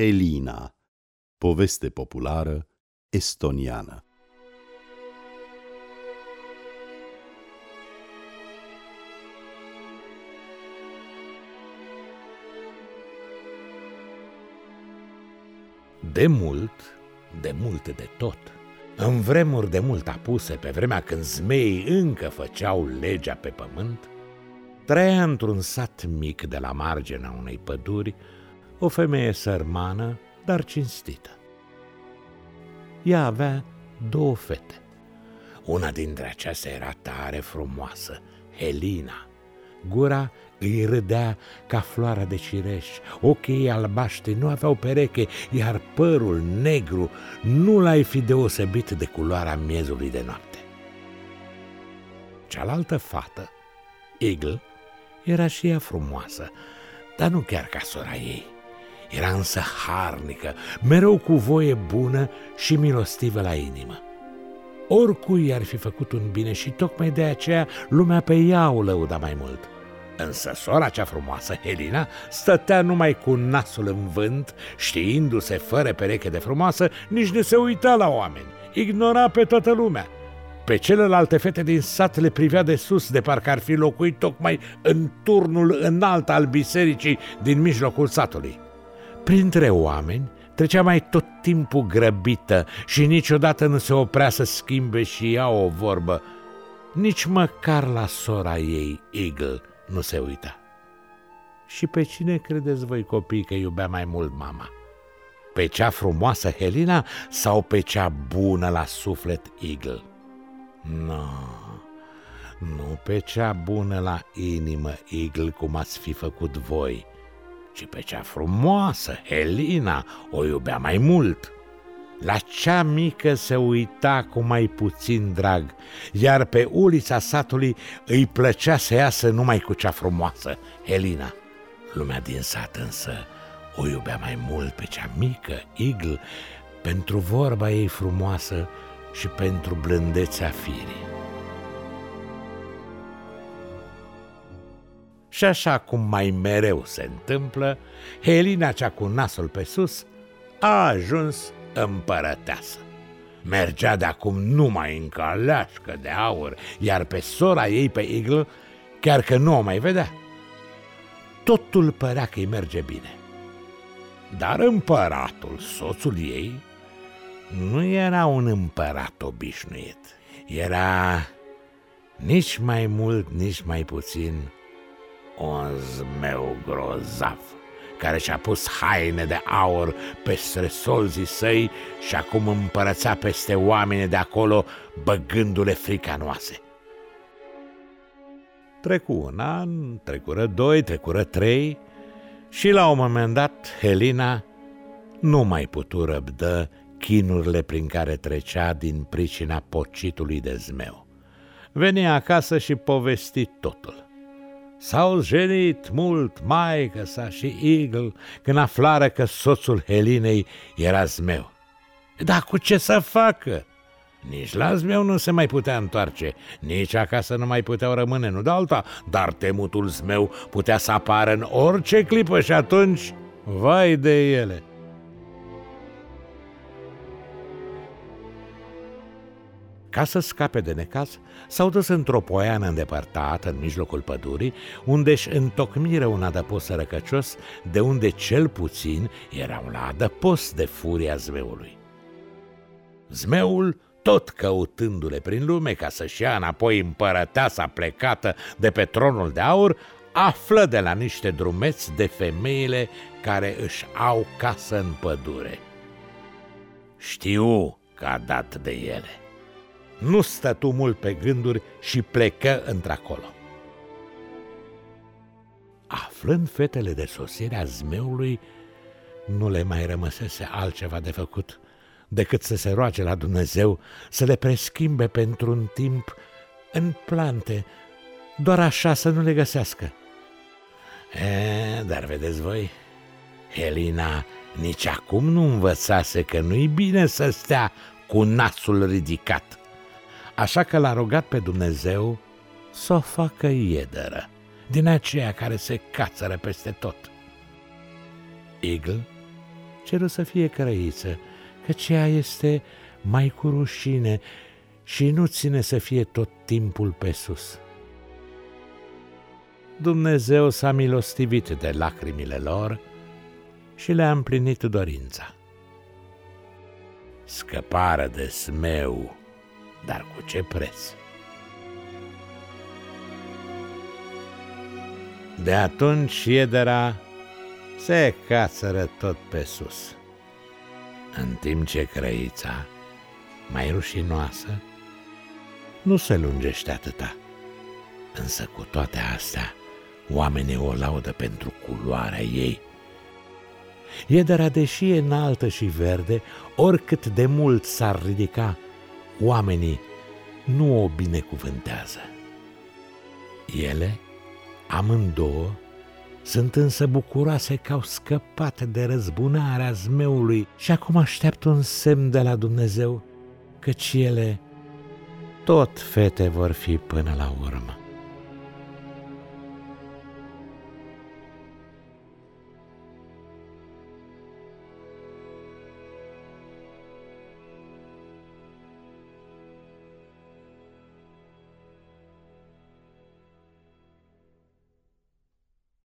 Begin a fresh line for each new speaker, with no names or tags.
Helina, poveste populară estoniană.
De mult, de mult de tot, în vremuri de mult apuse, pe vremea când zmeii încă făceau legea pe pământ, trăia într-un sat mic de la marginea unei păduri o femeie sărmană, dar cinstită. Ea avea două fete. Una dintre acestea era tare frumoasă, Helina. Gura îi râdea ca floarea de cireș, ochii ei albaștri nu aveau pereche, iar părul negru nu l-ai fi deosebit de culoarea miezului de noapte. Cealaltă fată, Eagle, era și ea frumoasă, dar nu chiar ca sora ei. Era însă harnică, mereu cu voie bună și milostivă la inimă. Oricui ar fi făcut un bine și tocmai de aceea lumea pe ea o lăuda mai mult. Însă sora cea frumoasă, Helena, stătea numai cu nasul în vânt, știindu-se fără pereche de frumoasă, nici nu se uita la oameni, ignora pe toată lumea. Pe celelalte fete din sat le privea de sus, de parcă ar fi locuit tocmai în turnul înalt al bisericii din mijlocul satului. Printre oameni trecea mai tot timpul grăbită și niciodată nu se oprea să schimbe și ea o vorbă. Nici măcar la sora ei, Eagle, nu se uita. Și pe cine credeți voi copii că iubea mai mult mama? Pe cea frumoasă Helena sau pe cea bună la suflet Eagle? Nu, no, nu pe cea bună la inimă Eagle cum ați fi făcut voi, ci pe cea frumoasă, Helena, o iubea mai mult. La cea mică se uita cu mai puțin drag, iar pe ulița satului îi plăcea să iasă numai cu cea frumoasă, Helena. Lumea din sat însă o iubea mai mult pe cea mică, Eagle, pentru vorba ei frumoasă și pentru blândețea firii. Și așa cum mai mereu se întâmplă, Helina cea cu nasul pe sus a ajuns împărăteasă. Mergea de acum numai în caleașcă de aur, iar pe sora ei, pe Eagle, chiar că nu o mai vedea. Totul părea că îi merge bine. Dar împăratul, soțul ei, nu era un împărat obișnuit. Era nici mai mult, nici mai puțin un zmeu grozav care și-a pus haine de aur peste solzii săi și acum împărăța peste oameni de acolo, băgându-le fricanoase. Trecu un an, trecură doi, trecură trei și la un moment dat Helena nu mai putu răbdă chinurile prin care trecea din pricina pocitului de zmeu. Venea acasă și povesti totul. S-au jenit mult maică sa și Eagle când aflară că soțul Helinei era zmeu. Dar cu ce să facă? Nici la zmeu nu se mai putea întoarce, nici acasă nu mai puteau rămâne, nu de alta, dar temutul zmeu putea să apară în orice clipă și atunci, vai de ele! Ca să scape de necaz, s-au dus într-o poiană îndepărtată, în mijlocul pădurii, unde își întocmiră un adăpost sărăcăcios, de unde cel puțin era un adăpost de furia zmeului. Zmeul, tot căutându-le prin lume ca să-și ia înapoi împărăteasa plecată de pe tronul de aur, află de la niște drumeți de femeile care își au casă în pădure. Știu că a dat de ele nu stătu mult pe gânduri și plecă într-acolo. Aflând fetele de sosirea zmeului, nu le mai rămăsese altceva de făcut decât să se roage la Dumnezeu să le preschimbe pentru un timp în plante, doar așa să nu le găsească. E, dar vedeți voi, Helena nici acum nu învățase că nu-i bine să stea cu nasul ridicat așa că l-a rugat pe Dumnezeu să o facă iederă, din aceea care se cațără peste tot. Eagle ceru să fie crăiță, că ceea este mai cu rușine și nu ține să fie tot timpul pe sus. Dumnezeu s-a milostivit de lacrimile lor și le-a împlinit dorința. Scăpară de smeu, dar cu ce preț? De atunci Iedera se cațără tot pe sus, în timp ce crăița, mai rușinoasă, nu se lungește atâta. Însă cu toate astea, oamenii o laudă pentru culoarea ei. Iedera, deși e înaltă și verde, oricât de mult s-ar ridica, oamenii nu o binecuvântează. Ele, amândouă, sunt însă bucuroase că au scăpat de răzbunarea zmeului și acum așteaptă un semn de la Dumnezeu, căci ele tot fete vor fi până la urmă.